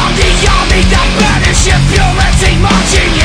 On the army that banish impurity Marching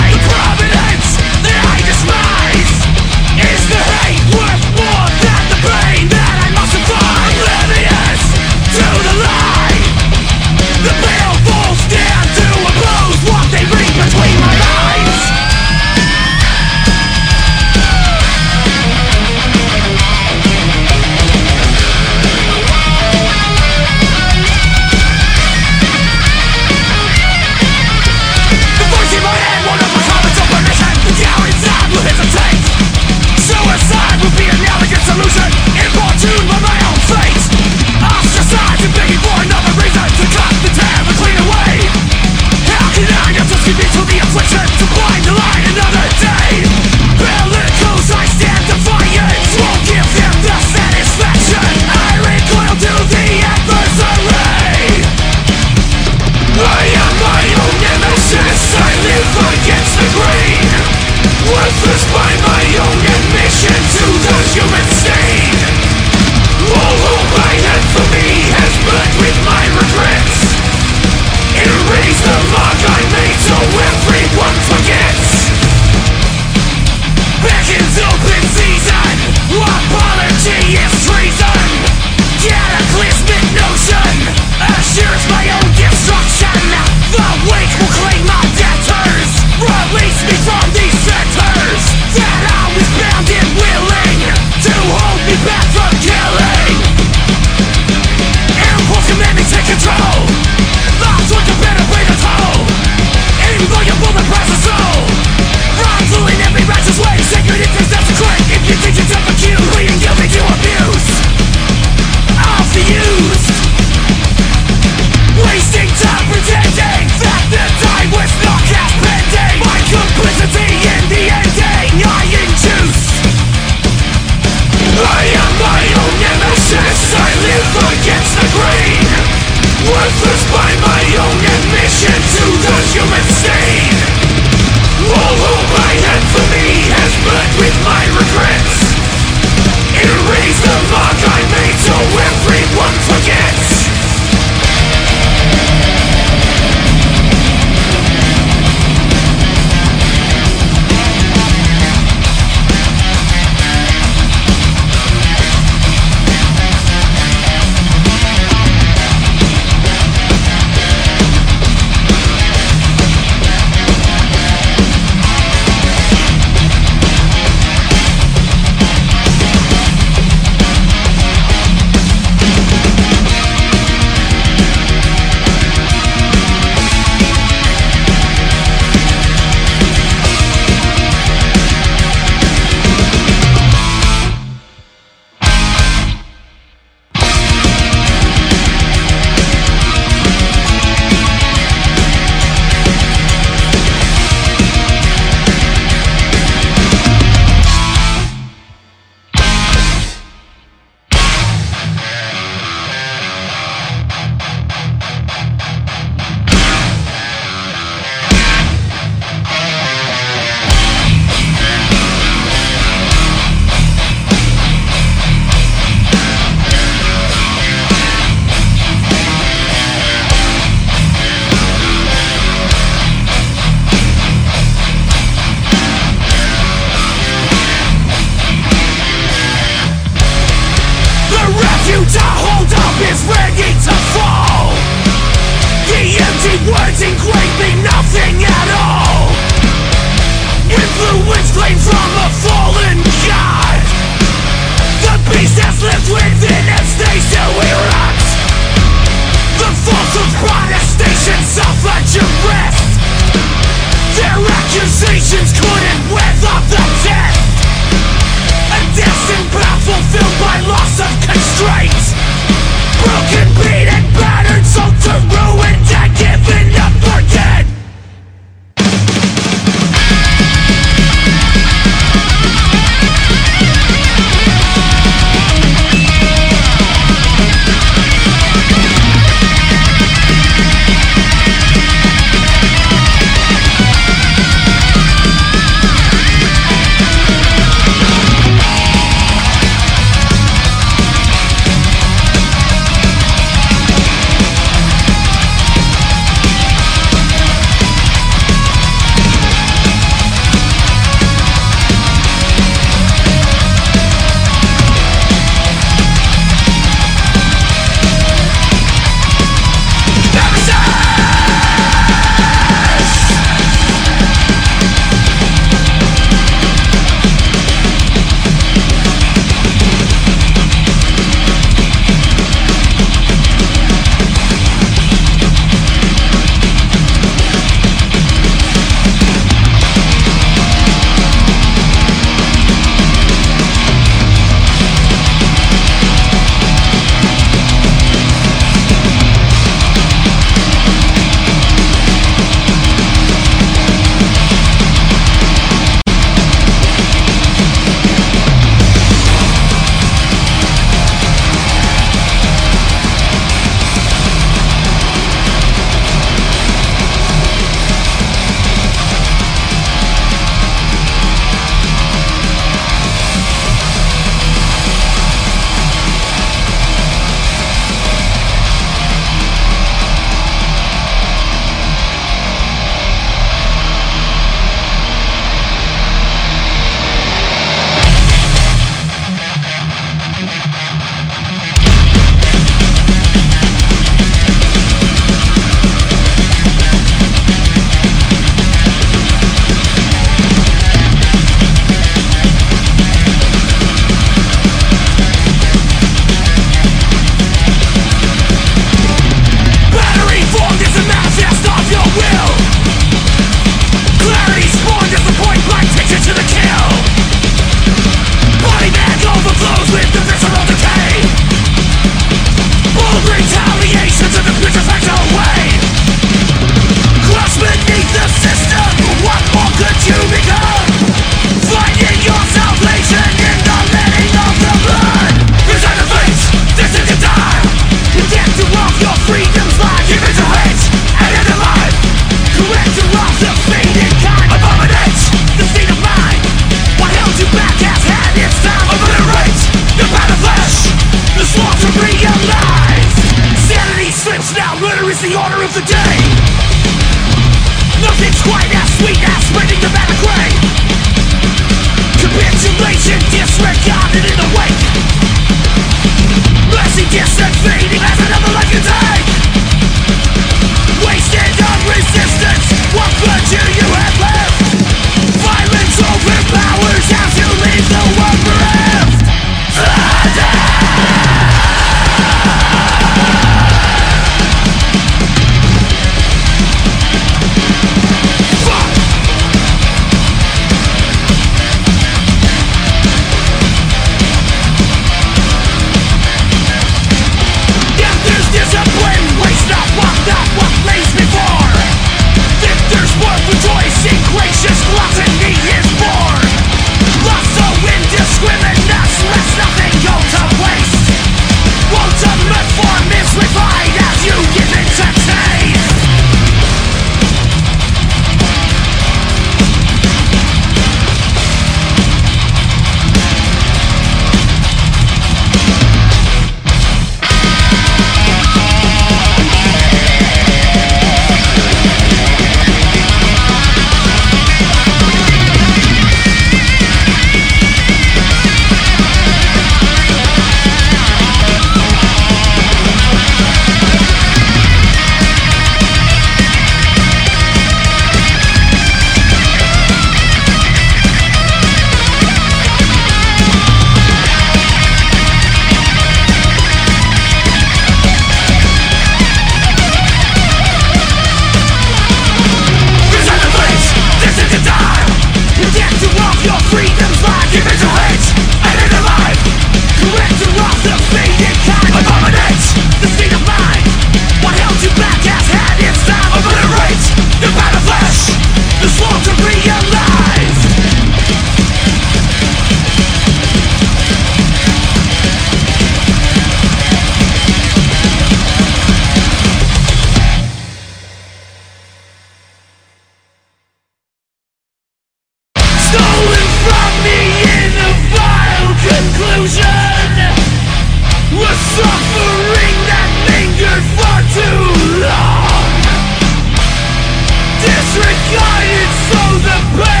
frozen pain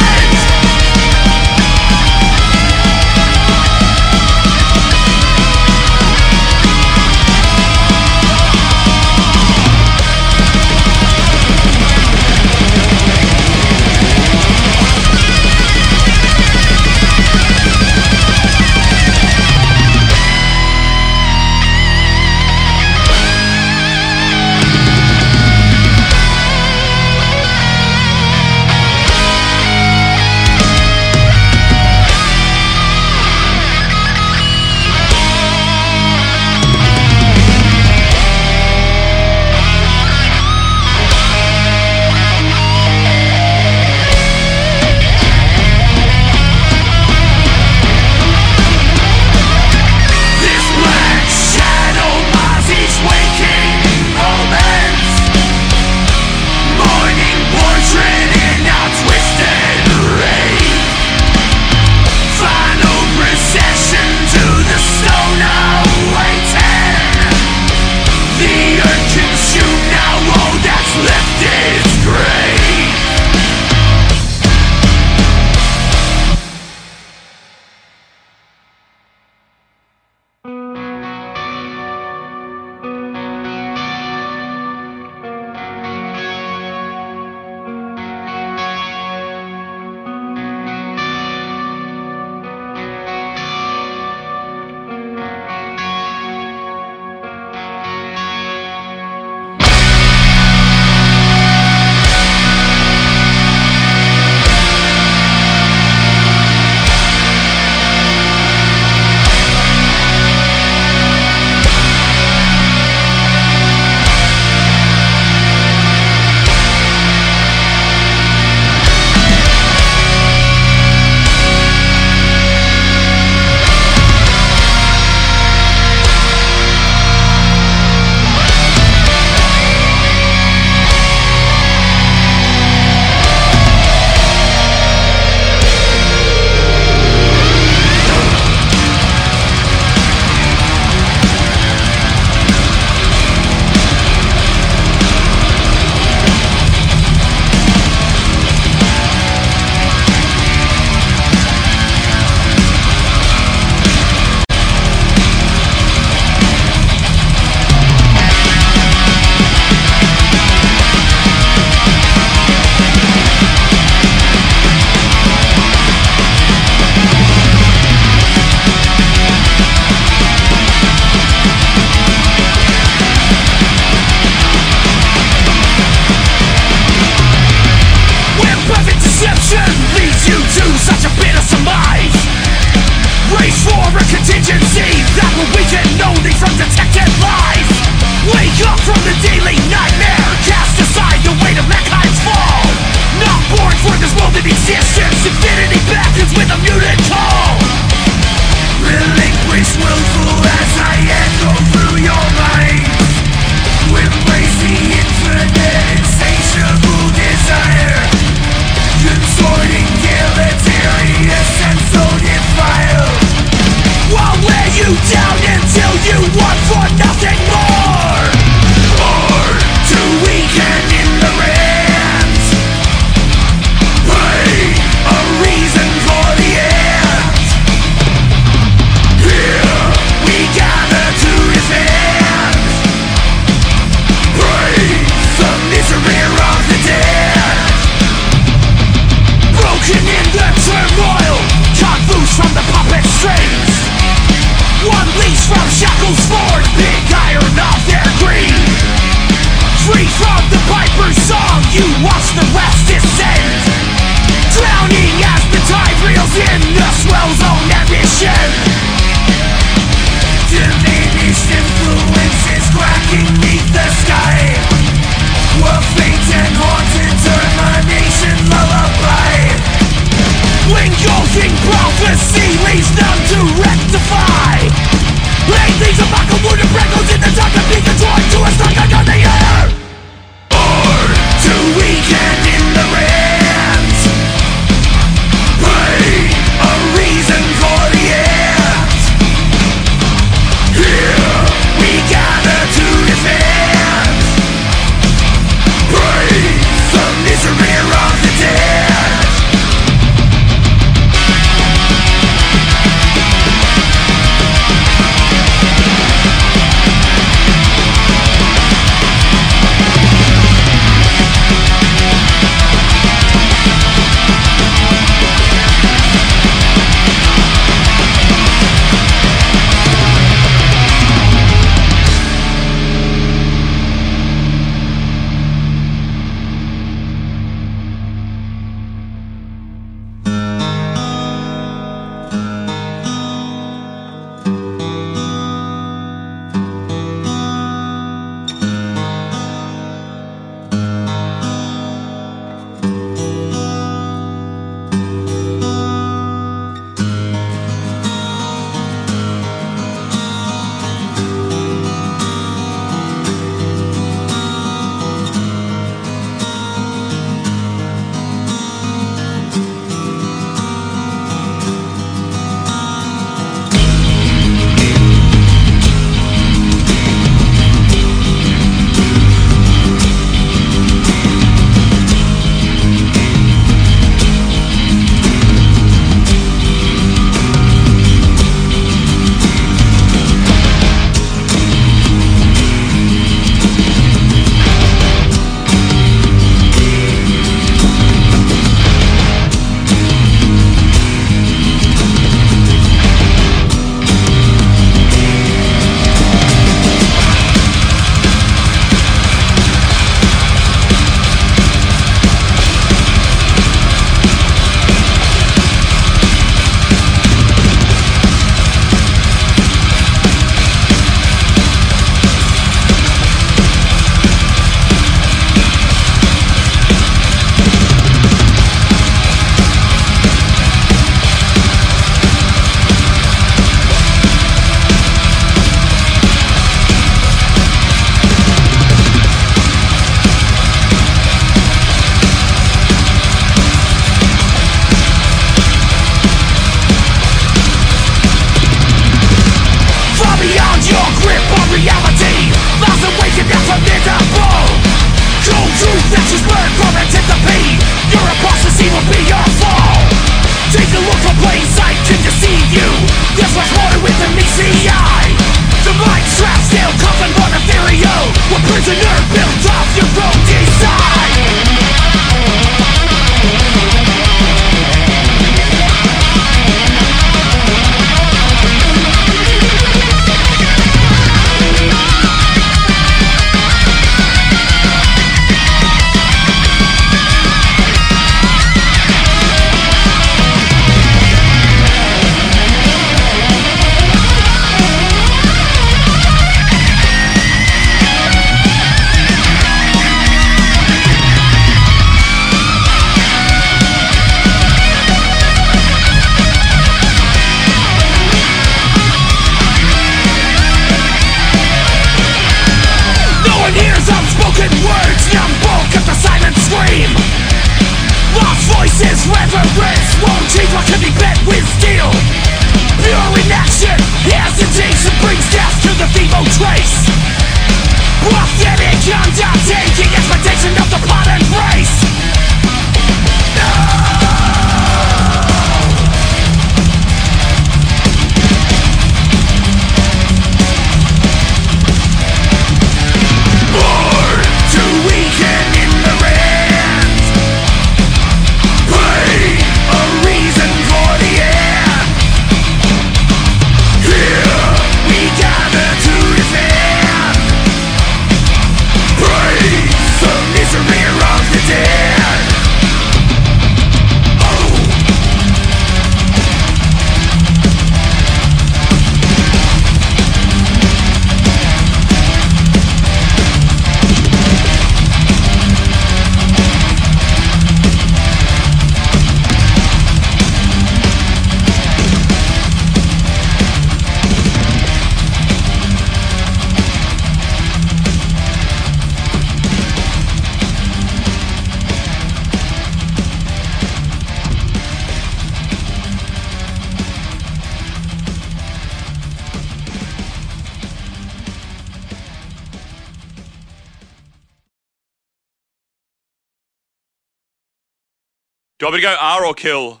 Do I want me to go R or kill?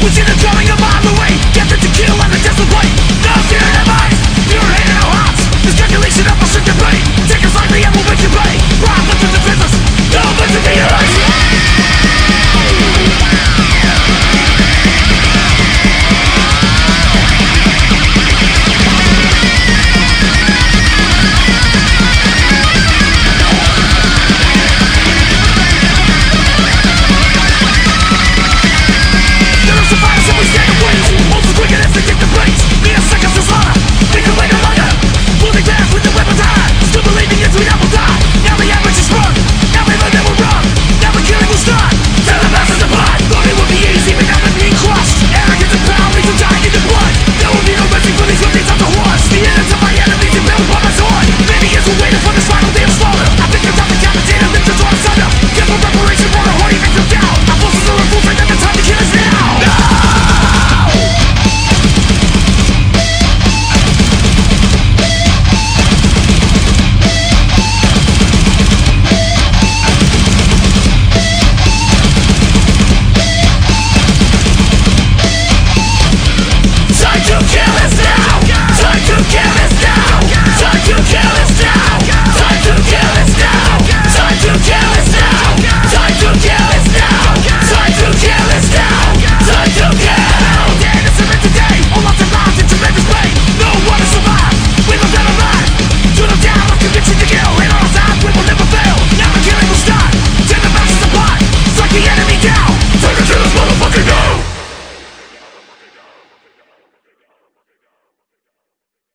We Within the drawing of the way, get them to kill and the display. make you Take a slightly and you pay Profit to the business, no business to your